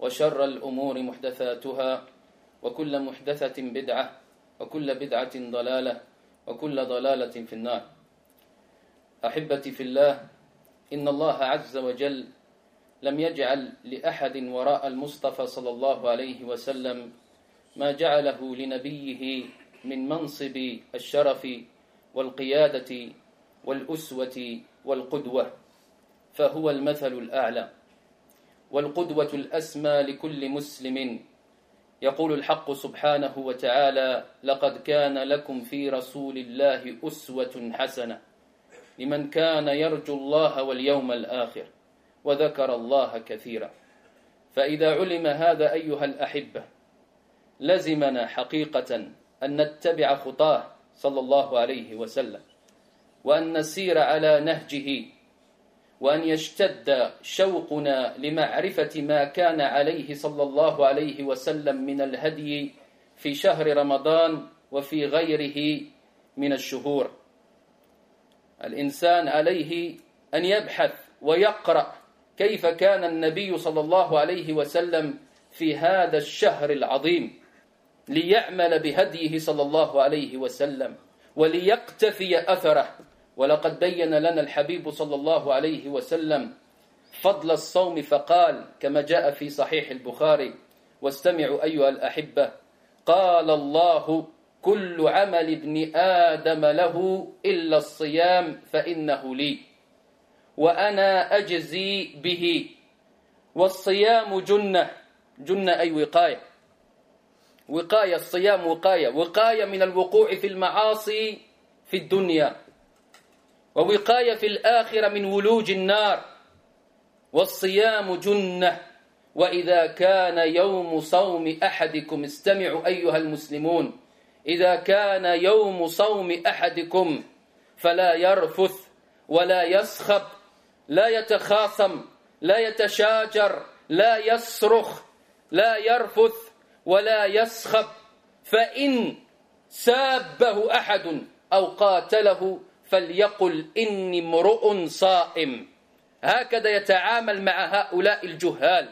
وشر الأمور محدثاتها وكل محدثة بدعة وكل بدعة ضلالة وكل ضلالة في النار. أحبتي في الله إن الله عز وجل لم يجعل لأحد وراء المصطفى صلى الله عليه وسلم ما جعله لنبيه من منصب الشرف والقيادة والأسوة والقدوة فهو المثل الأعلى. والقدوة الأسمى لكل مسلم. يقول الحق سبحانه وتعالى لقد كان لكم في رسول الله أسوة حسنة لمن كان يرجو الله واليوم الآخر وذكر الله كثيرا فإذا علم هذا أيها الأحبة لزمنا حقيقة أن نتبع خطاه صلى الله عليه وسلم وأن نسير على نهجه وأن يشتد شوقنا لمعرفة ما كان عليه صلى الله عليه وسلم من الهدي في شهر رمضان وفي غيره من الشهور. الإنسان عليه أن يبحث ويقرأ كيف كان النبي صلى الله عليه وسلم في هذا الشهر العظيم ليعمل بهديه صلى الله عليه وسلم وليقتفي أثره. ولقد بين لنا الحبيب صلى الله عليه وسلم فضل الصوم فقال كما جاء في صحيح البخاري واستمعوا أيها الأحبة قال الله كل عمل ابن آدم له إلا الصيام فإنه لي وأنا أجزي به والصيام جنة. جنة أي وقاية. وقاية الصيام وقاية. وقاية من الوقوع في المعاصي في الدنيا. ووقاية في الآخرة من ولوج النار والصيام جنة. وإذا كان يوم صوم أحدكم استمعوا أيها المسلمون إذا كان يوم صوم أحدكم فلا يرفث ولا يسخب لا يتخاصم لا يتشاجر لا يصرخ لا يرفث ولا يسخب. فإن سابه أحد أو قاتله فليقل إني امرؤ صائم. هكذا يتعامل مع هؤلاء الجهال.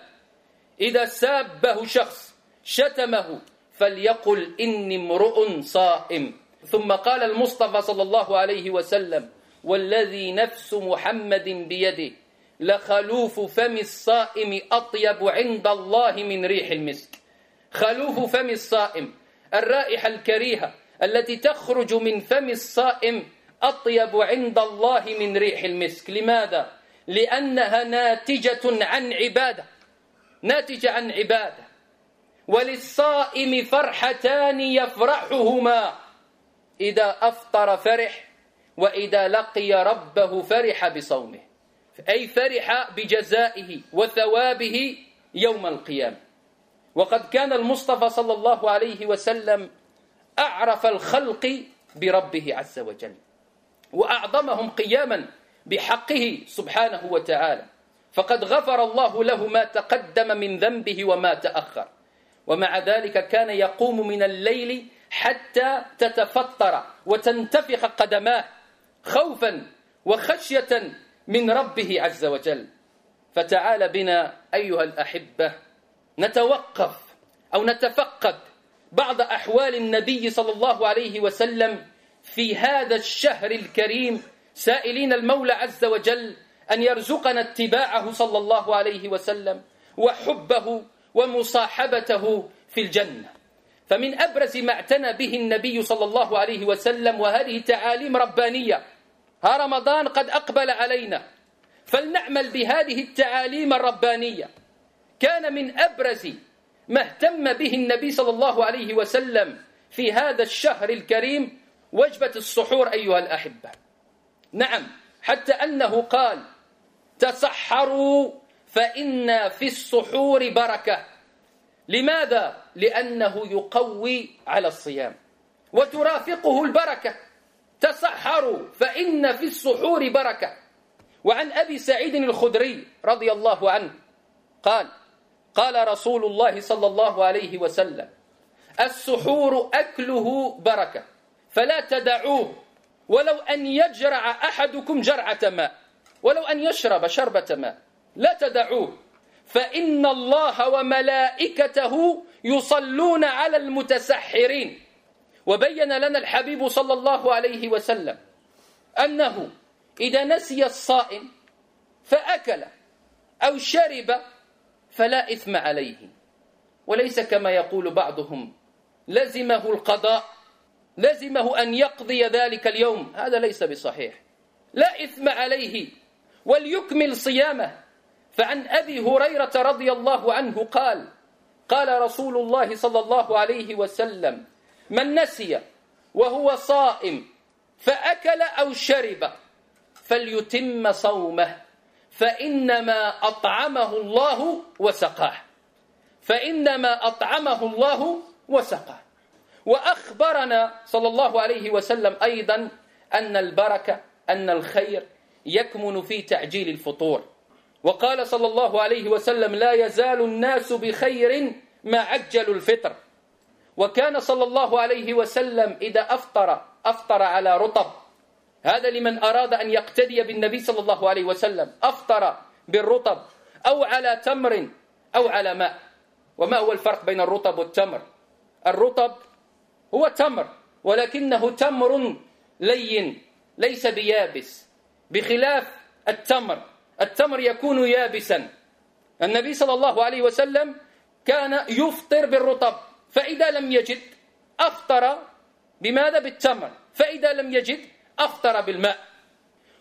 إذا سابه شخص شتمه فليقل إني امرؤ صائم. ثم قال المصطفى صلى الله عليه وسلم والذي نفس محمد بيده لخلوف فم الصائم أطيب عند الله من ريح المسك. خلوف فم الصائم الرائحة الكريهة التي تخرج من فم الصائم أطيب عند الله من ريح المسك. لماذا؟ لأنها ناتجة عن عبادة ناتجة عن عبادة. وللصائم فرحتان يفرحهما. إذا أفطر فرح وإذا لقي ربه فرح بصومه. أي فرح بجزائه وثوابه يوم القيامة. وقد كان المصطفى صلى الله عليه وسلم أعرف الخلق بربه عز وجل. وأعظمهم قياما بحقه سبحانه وتعالى. فقد غفر الله له ما تقدم من ذنبه وما تأخر. ومع ذلك كان يقوم من الليل حتى تتفطر وتنتفخ قدماه خوفا وخشية من ربه عز وجل. فتعال بنا أيها الأحبة نتوقف أو نتفقد بعض أحوال النبي صلى الله عليه وسلم في هذا الشهر الكريم سائلين المولى عز وجل أن يرزقنا اتباعه صلى الله عليه وسلم وحبه ومصاحبته في الجنة. فمن أبرز ما اعتنى به النبي صلى الله عليه وسلم وهذه تعاليم ربانية ها رمضان قد أقبل علينا. فلنعمل بهذه التعاليم الربانية. كان من أبرز ما اهتم به النبي صلى الله عليه وسلم في هذا الشهر الكريم وجبة السحور أيها الأحبة. نعم حتى أنه قال تصحروا فإن في السحور بركة. لماذا؟ لأنه يقوي على الصيام. وترافقه البركة. تسحروا فإن في السحور بركة. وعن أبي سعيد الخدري رضي الله عنه قال قال رسول الله صلى الله عليه وسلم السحور أكله بركة. فلا تدعوه. ولو أن يجرع أحدكم جرعة ماء ولو أن يشرب شربة ماء لا تدعوه. فإن الله وملائكته يصلون على المتسحرين. وبين لنا الحبيب صلى الله عليه وسلم أنه إذا نسي الصائم فأكل أو شرب فلا إثم عليه. وليس كما يقول بعضهم لزمه القضاء لزمه أن يقضي ذلك اليوم. هذا ليس بصحيح. لا إثم عليه وليكمل صيامه. فعن أبي هريرة رضي الله عنه قال قال رسول الله صلى الله عليه وسلم من نسي وهو صائم فأكل أو شرب فليتم صومه فإنما أطعمه الله وسقاه فإنما أطعمه الله وسقاه. وأخبرنا صلى الله عليه وسلم أيضا أن البركة أن الخير يكمن في تعجيل الفطور. وقال صلى الله عليه وسلم لا يزال الناس بخير ما عجلوا الفطر. وكان صلى الله عليه وسلم إذا أفطر أفطر على رطب. هذا لمن أراد أن يقتدي بالنبي صلى الله عليه وسلم. أفطر بالرطب أو على تمر أو على ماء. وما هو الفرق بين الرطب والتمر؟ الرطب هو تمر ولكنه تمر لين ليس بيابس. بخلاف التمر التمر يكون يابسا. النبي صلى الله عليه وسلم كان يفطر بالرطب فإذا لم يجد أفطر بماذا؟ بالتمر. فإذا لم يجد أفطر بالماء.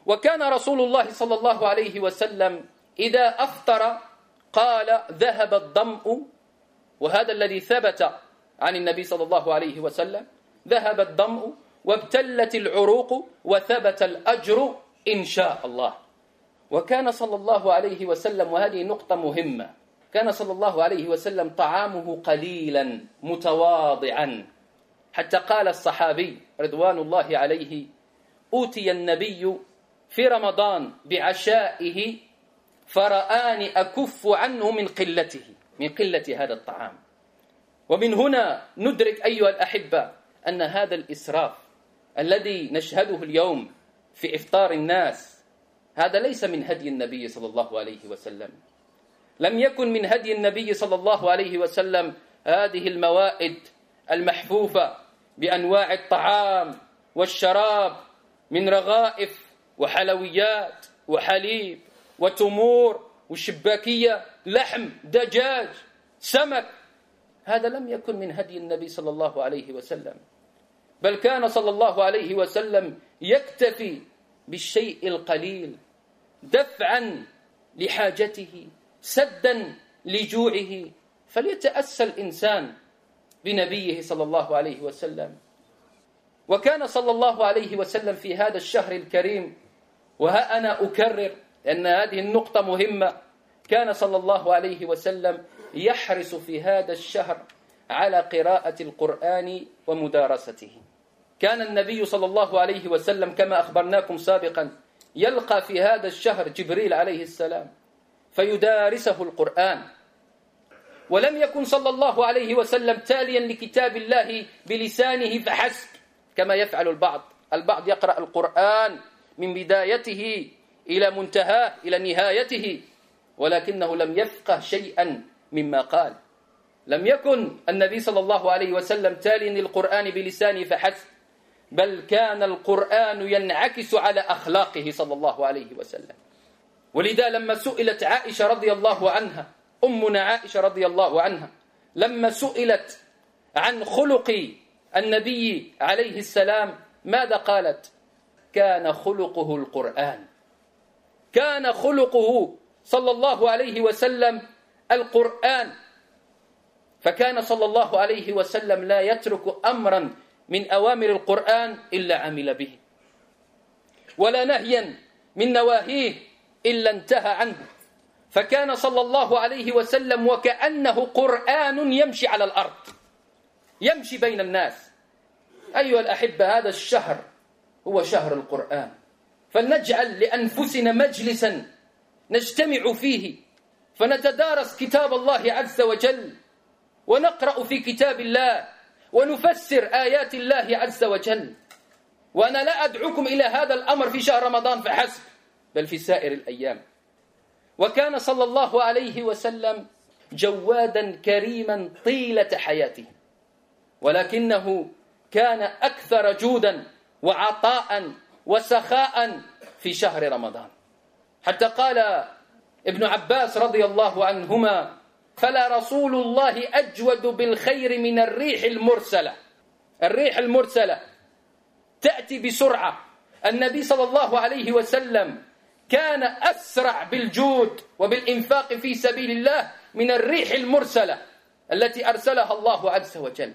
وكان رسول الله صلى الله عليه وسلم إذا أفطر قال ذهب الضمء وهذا الذي ثبت عن النبي صلى الله عليه وسلم ذهب الضمء وابتلت العروق وثبت الأجر إن شاء الله. وكان صلى الله عليه وسلم وهذه نقطة مهمة كان صلى الله عليه وسلم طعامه قليلا متواضعا. حتى قال الصحابي رضوان الله عليه أوتي النبي في رمضان بعشائه فرآني أكف عنه من قلته من قلة هذا الطعام. ومن هنا ندرك أيها الأحبة أن هذا الإسراف الذي نشهده اليوم في إفطار الناس هذا ليس من هدي النبي صلى الله عليه وسلم. لم يكن من هدي النبي صلى الله عليه وسلم هذه الموائد المحفوفة بأنواع الطعام والشراب من رغائف وحلويات وحليب وتمور وشباكية لحم دجاج سمك هذا لم يكن من هدي النبي صلى الله عليه وسلم. بل كان صلى الله عليه وسلم يكتفي بالشيء القليل دفعا لحاجته سدا لجوعه. فليتأسى الإنسان بنبيه صلى الله عليه وسلم. وكان صلى الله عليه وسلم في هذا الشهر الكريم وها أنا أكرر أن هذه النقطة مهمة. كان صلى الله عليه وسلم يحرص في هذا الشهر على قراءة القرآن ومدارسته. كان النبي صلى الله عليه وسلم كما أخبرناكم سابقا يلقى في هذا الشهر جبريل عليه السلام فيدارسه القرآن. ولم يكن صلى الله عليه وسلم تاليا لكتاب الله بلسانه فحسب كما يفعل البعض. البعض يقرأ القرآن من بدايته إلى منتهاه إلى نهايته ولكنه لم يفقه شيئا مما قال. لم يكن النبي صلى الله عليه وسلم تاليا للقرآن بلسانه فحسب بل كان القرآن ينعكس على أخلاقه صلى الله عليه وسلم. ولذا لما سئلت عائشة رضي الله عنها أمنا عائشة رضي الله عنها لما سئلت عن خلق النبي عليه السلام ماذا قالت؟ كان خلقه القرآن. كان خلقه صلى الله عليه وسلم القرآن. فكان صلى الله عليه وسلم لا يترك أمرا من أوامر القرآن إلا عمل به ولا نهيا من نواهيه إلا انتهى عنه. فكان صلى الله عليه وسلم وكأنه قرآن يمشي على الأرض يمشي بين الناس. أيها الأحبة هذا الشهر هو شهر القرآن. فلنجعل لأنفسنا مجلسا نجتمع فيه فنتدارس كتاب الله عز وجل ونقرأ في كتاب الله ونفسر آيات الله عز وجل. وأنا لا أدعوكم إلى هذا الأمر في شهر رمضان فحسب بل في سائر الأيام. وكان صلى الله عليه وسلم جوادا كريما طيلة حياته ولكنه كان أكثر جودا وعطاء وسخاء في شهر رمضان. حتى قال ابن عباس رضي الله عنهما فلا رسول الله أجود بالخير من الريح المرسلة. الريح المرسلة تأتي بسرعة. النبي صلى الله عليه وسلم كان أسرع بالجود وبالإنفاق في سبيل الله من الريح المرسلة التي أرسلها الله عز وجل.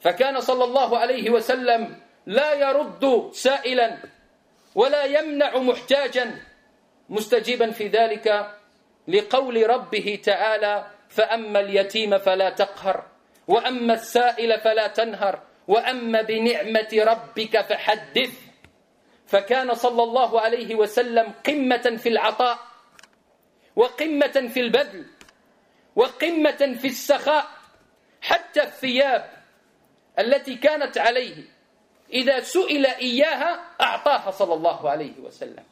فكان صلى الله عليه وسلم لا يرد سائلا ولا يمنع محتاجا. مستجيبا في ذلك لقول ربه تعالى فأما اليتيم فلا تقهر وأما السائل فلا تنهر وأما بنعمة ربك فحدث. فكان صلى الله عليه وسلم قمة في العطاء وقمة في البذل وقمة في السخاء حتى الثياب التي كانت عليه. إذا سئل إياها أعطاها صلى الله عليه وسلم.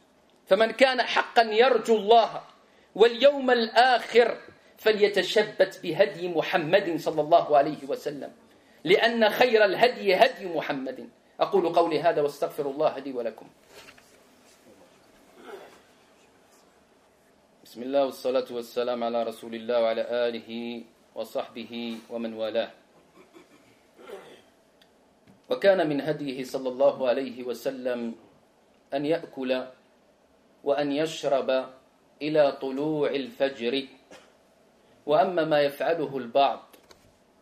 فمن كان حقا يرجو الله واليوم الآخر فليتشبت بهدي محمد صلى الله عليه وسلم لأن خير الهدي هدي محمد. أقول قولي هذا واستغفر الله لي ولكم. بسم الله والصلاة والسلام على رسول الله وعلى آله وصحبه ومن والاه. وكان من هديه صلى الله عليه وسلم أن يأكل وأن يشرب إلى طلوع الفجر. وأما ما يفعله البعض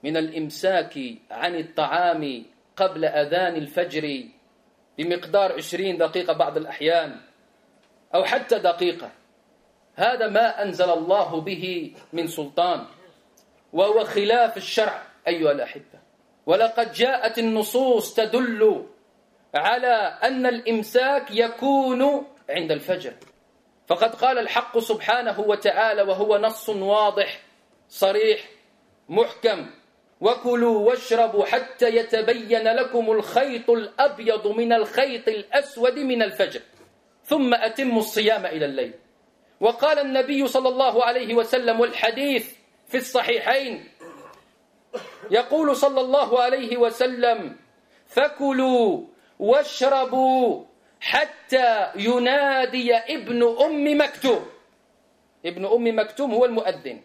من الإمساك عن الطعام قبل أذان الفجر بمقدار عشرين دقيقة بعض الأحيان أو حتى دقيقة هذا ما أنزل الله به من سلطان وهو خلاف الشرع أيها الأحبة. ولقد جاءت النصوص تدل على أن الإمساك يكون عند الفجر. فقد قال الحق سبحانه وتعالى وهو نص واضح صريح محكم وكلوا واشربوا حتى يتبين لكم الخيط الأبيض من الخيط الأسود من الفجر ثم أتموا الصيام إلى الليل وقال النبي صلى الله عليه وسلم والحديث في الصحيحين يقول صلى الله عليه وسلم فكلوا واشربوا حتى ينادي ابن أم مكتوم. ابن أم مكتوم هو المؤذن.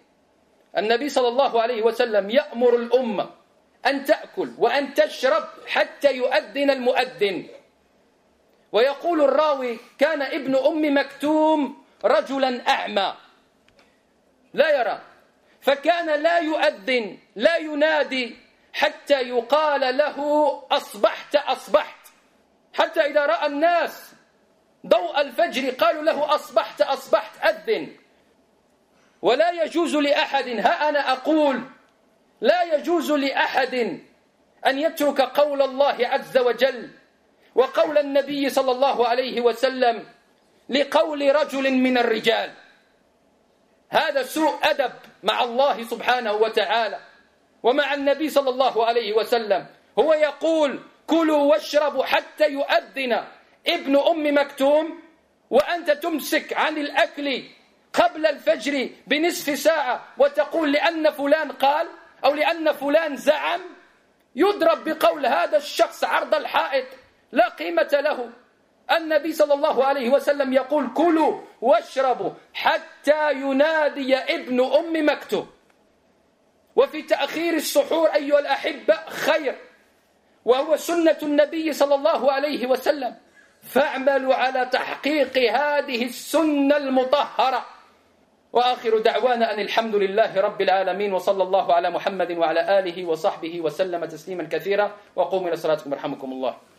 النبي صلى الله عليه وسلم يأمر الأمة أن تأكل وأن تشرب حتى يؤذن المؤذن. ويقول الراوي كان ابن أم مكتوم رجلا أعمى. لا يرى. فكان لا يؤذن لا ينادي حتى يقال له أصبحت أصبحت. حتى إذا رأى الناس ضوء الفجر قالوا له أصبحت أصبحت أذن. ولا يجوز لأحد ها أنا أقول لا يجوز لأحد أن يترك قول الله عز وجل وقول النبي صلى الله عليه وسلم لقول رجل من الرجال. هذا سوء أدب مع الله سبحانه وتعالى. ومع النبي صلى الله عليه وسلم. هو يقول كلوا واشربوا حتى يؤذن ابن أم مكتوم وأنت تمسك عن الأكل قبل الفجر بنصف ساعة وتقول لأن فلان قال أو لأن فلان زعم يضرب بقول هذا الشخص عرض الحائط لا قيمة له. النبي صلى الله عليه وسلم يقول كلوا واشربوا حتى ينادي ابن أم مكتوب وفي تأخير السحور أيها الأحبة خير. وهو سنة النبي صلى الله عليه وسلم. فاعملوا على تحقيق هذه السنة المطهرة. وآخر دعوانا أن الحمد لله رب العالمين وصلى الله على محمد وعلى آله وصحبه وسلم تسليما كثيرا. وقوموا إلى صلاتكم يرحمكم الله.